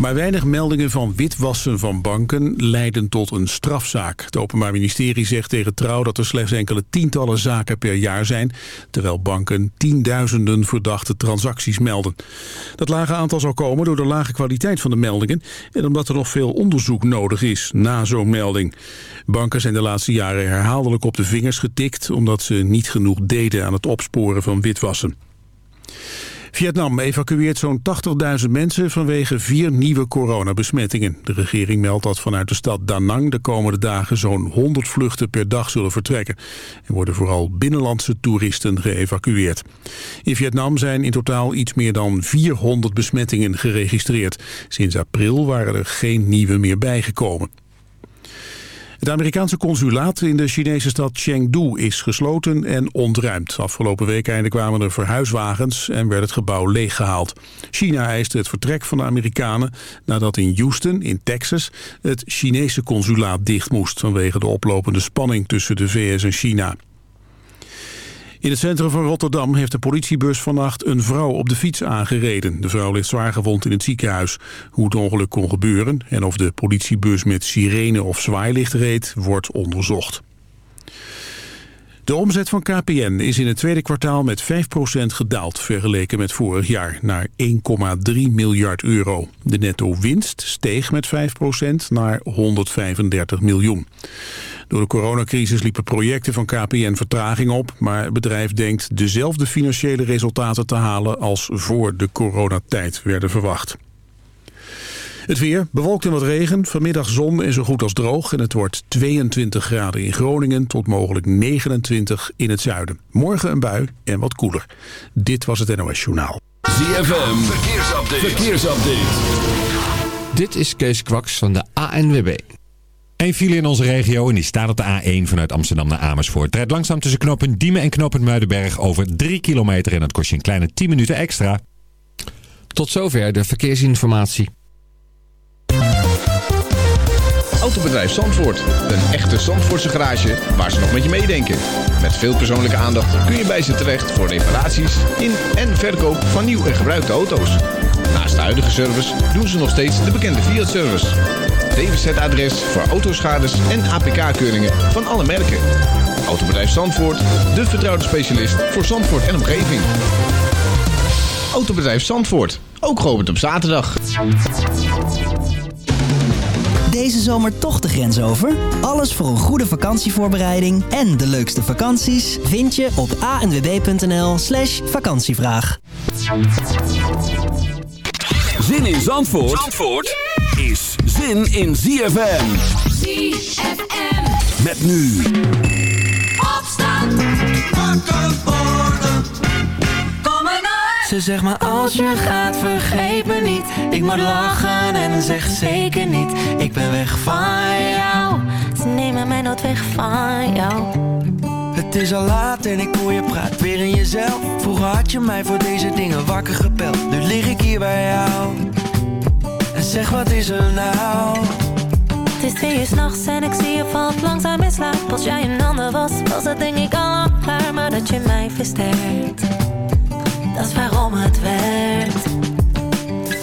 Maar weinig meldingen van witwassen van banken leiden tot een strafzaak. Het Openbaar Ministerie zegt tegen Trouw dat er slechts enkele tientallen zaken per jaar zijn... terwijl banken tienduizenden verdachte transacties melden. Dat lage aantal zal komen door de lage kwaliteit van de meldingen... en omdat er nog veel onderzoek nodig is na zo'n melding. Banken zijn de laatste jaren herhaaldelijk op de vingers getikt... omdat ze niet genoeg deden aan het opsporen van witwassen. Vietnam evacueert zo'n 80.000 mensen vanwege vier nieuwe coronabesmettingen. De regering meldt dat vanuit de stad Da Nang de komende dagen zo'n 100 vluchten per dag zullen vertrekken. Er worden vooral binnenlandse toeristen geëvacueerd. In Vietnam zijn in totaal iets meer dan 400 besmettingen geregistreerd. Sinds april waren er geen nieuwe meer bijgekomen. Het Amerikaanse consulaat in de Chinese stad Chengdu is gesloten en ontruimd. Afgelopen week einde kwamen er verhuiswagens en werd het gebouw leeggehaald. China eiste het vertrek van de Amerikanen nadat in Houston, in Texas, het Chinese consulaat dicht moest vanwege de oplopende spanning tussen de VS en China. In het centrum van Rotterdam heeft de politiebus vannacht een vrouw op de fiets aangereden. De vrouw ligt zwaargewond in het ziekenhuis. Hoe het ongeluk kon gebeuren en of de politiebus met sirene of zwaailicht reed, wordt onderzocht. De omzet van KPN is in het tweede kwartaal met 5% gedaald... vergeleken met vorig jaar naar 1,3 miljard euro. De netto-winst steeg met 5% naar 135 miljoen. Door de coronacrisis liepen projecten van KPN vertraging op... maar het bedrijf denkt dezelfde financiële resultaten te halen... als voor de coronatijd werden verwacht. Het weer, bewolkt en wat regen, vanmiddag zon en zo goed als droog... en het wordt 22 graden in Groningen tot mogelijk 29 in het zuiden. Morgen een bui en wat koeler. Dit was het NOS Journaal. ZFM, verkeersupdate. verkeersupdate. Dit is Kees Kwaks van de ANWB. Een file in onze regio en die staat op de A1 vanuit Amsterdam naar Amersfoort. Rijdt langzaam tussen knooppunt Diemen en knooppunt Muidenberg over 3 kilometer... en dat kost je een kleine 10 minuten extra. Tot zover de verkeersinformatie. Autobedrijf Zandvoort. Een echte Zandvoortse garage waar ze nog met je meedenken. Met veel persoonlijke aandacht kun je bij ze terecht voor reparaties in en verkoop van nieuw en gebruikte auto's. Naast de huidige service doen ze nog steeds de bekende Fiat-service. DWZ-adres voor autoschades en APK-keuringen van alle merken. Autobedrijf Zandvoort, de vertrouwde specialist voor Zandvoort en omgeving. Autobedrijf Zandvoort, ook geopend op zaterdag. Deze zomer toch de grens over? Alles voor een goede vakantievoorbereiding en de leukste vakanties vind je op anwb.nl slash vakantievraag. Zin in Zandvoort, Zandvoort zin in ZFM. ZFM. Met nu. Opstand. Wakker worden. Kom maar naar. Ze zegt maar als je gaat vergeet me niet Ik moet lachen en zegt zeker niet Ik ben weg van jou Ze nemen mij nooit weg van jou Het is al laat en ik hoor je praat weer in jezelf Vroeger had je mij voor deze dingen wakker gepeld Nu lig ik hier bij jou zeg wat is er nou? Het is twee uur s'nachts en ik zie je valt langzaam in slaap. Als jij een ander was, was dat denk ik al lang klaar. Maar dat je mij versterkt Dat is waarom het werkt.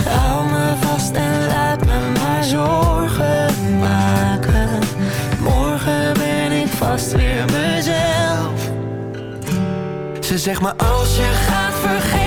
Hou me vast en laat me maar zorgen maken. Morgen ben ik vast weer mezelf. Ze zegt maar als je gaat vergeet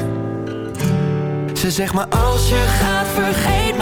Ze zegt maar als je gaat vergeet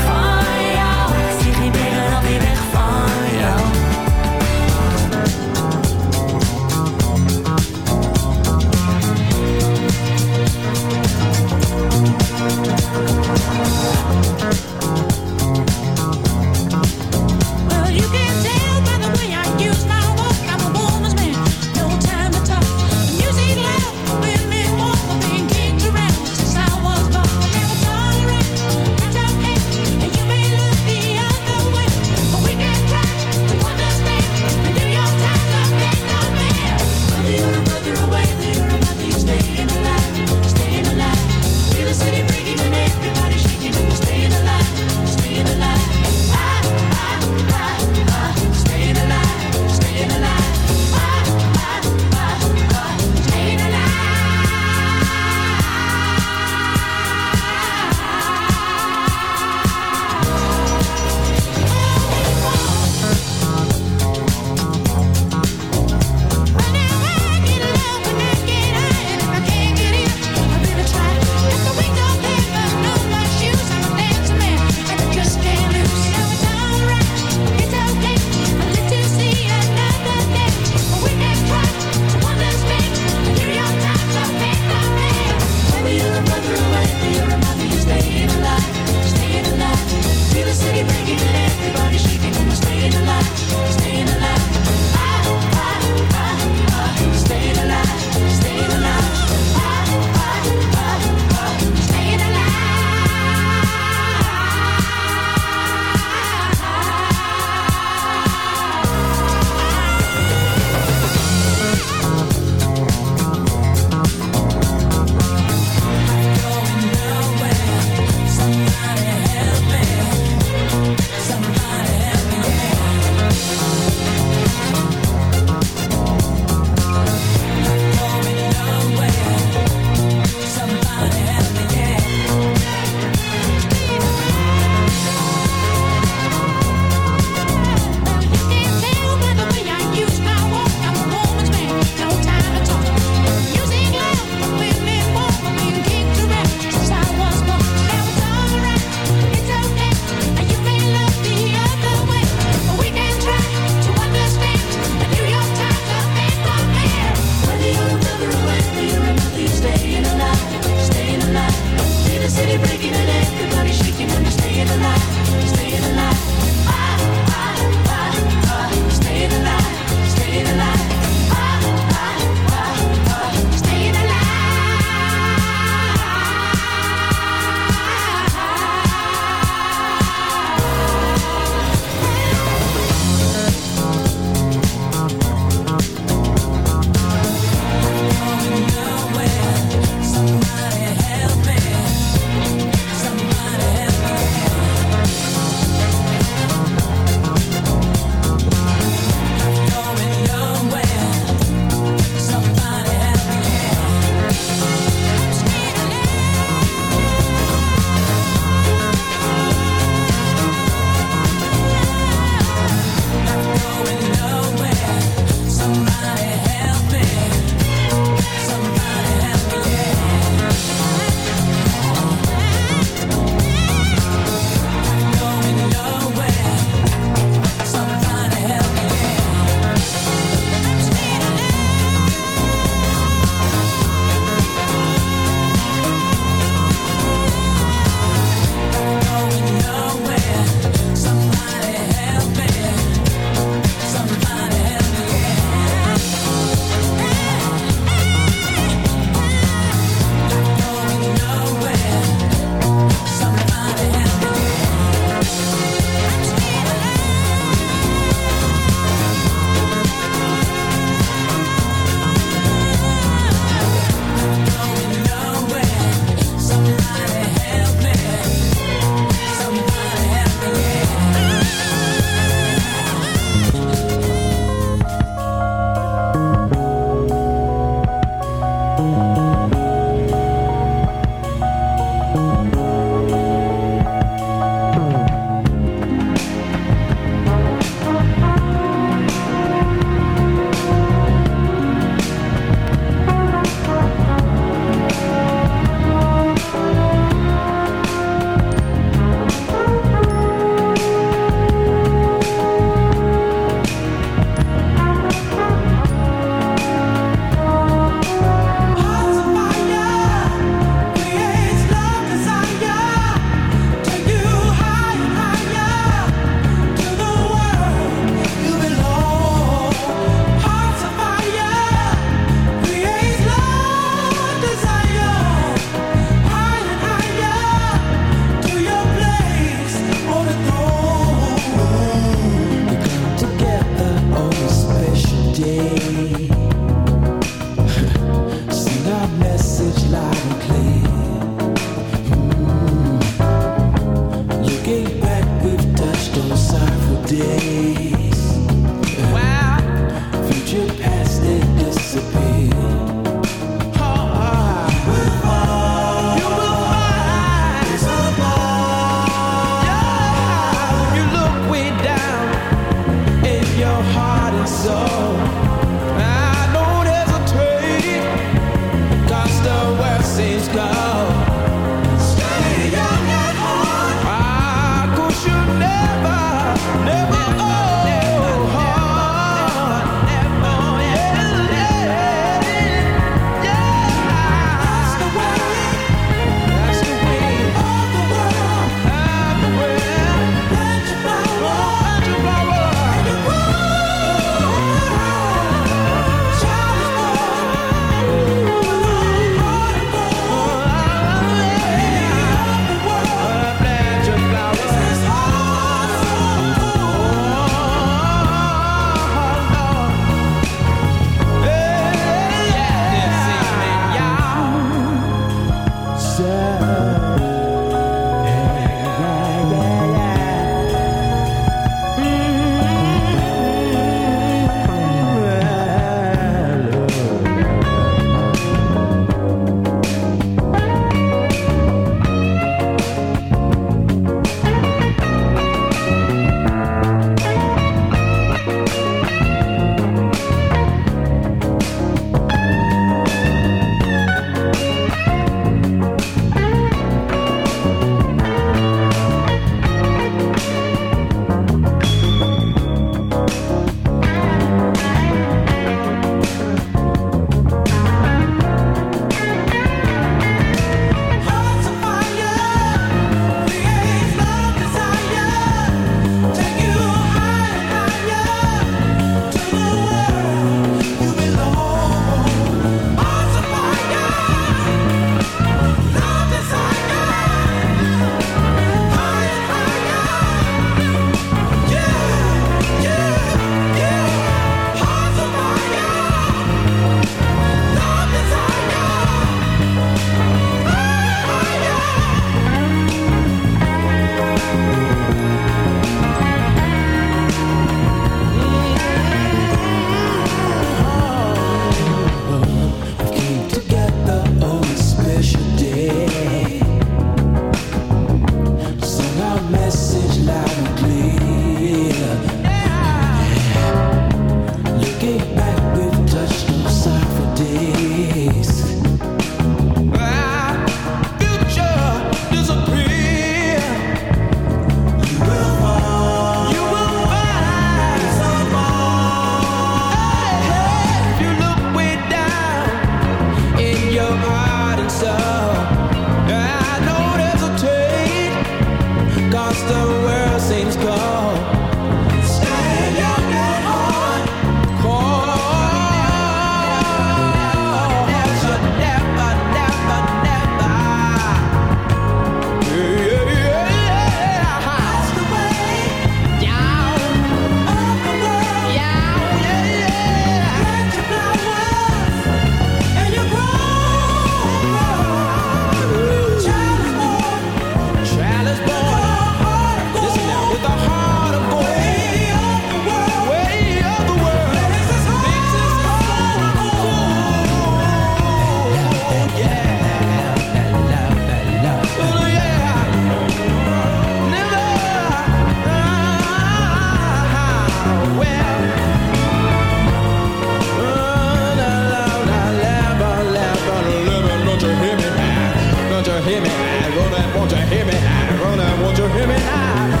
Ronan, won't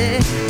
music